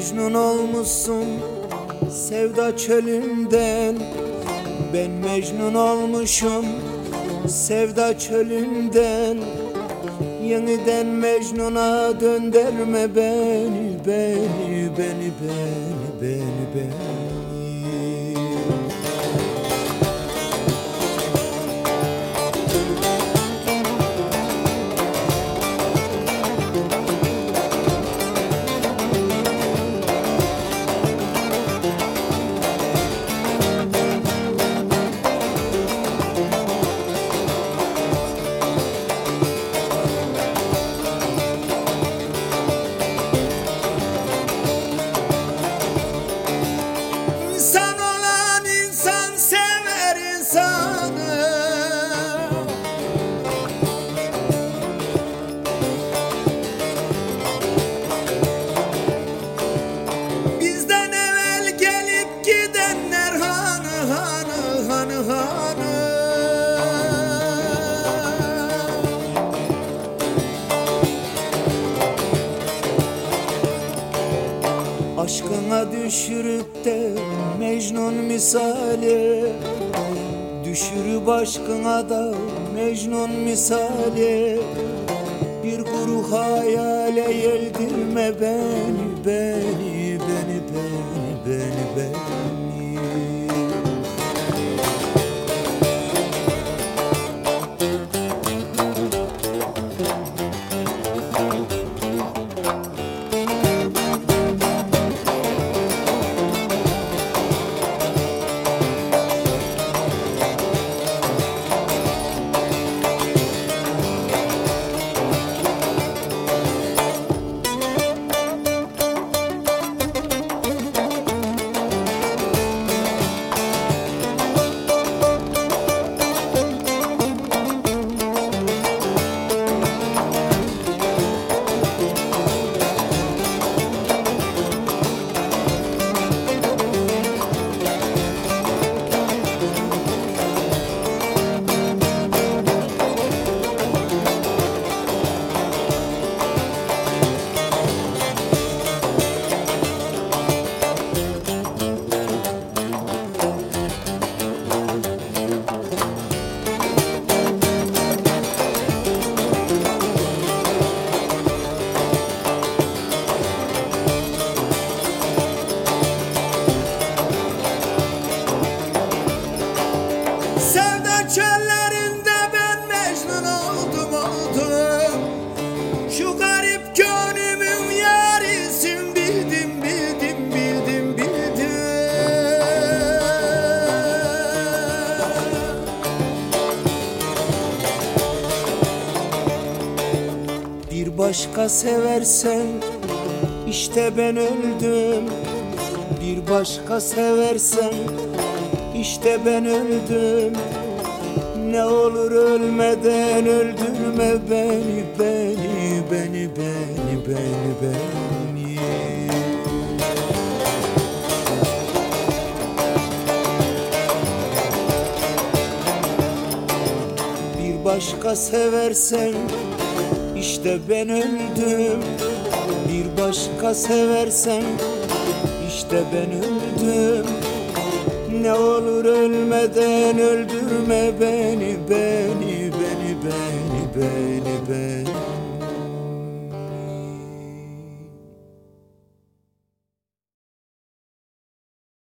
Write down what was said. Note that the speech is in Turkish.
Mecnun olmuşsun sevda çölünden. Ben mecnun olmuşum sevda çölünden. Yeniden Mecnun'a döndürme beni, beni, beni, beni, beni, beni. İnsan insanı. Bizden evvel gelip gidenler hanı hanı hanı hanı. Aşkına düşürüp de Mecnun misali Düşürüp aşkına da Mecnun misali. Bir kuru hayale yeldirme beni Beni, beni, beni, beni, beni başka seversen işte ben öldüm. Bir başka seversen işte ben öldüm. Ne olur ölmeden öldürme beni beni beni beni beni beni. Bir başka seversen işte ben öldüm. Bir başka seversen işte ben öldüm. Ne olur ölmeden öldürme beni beni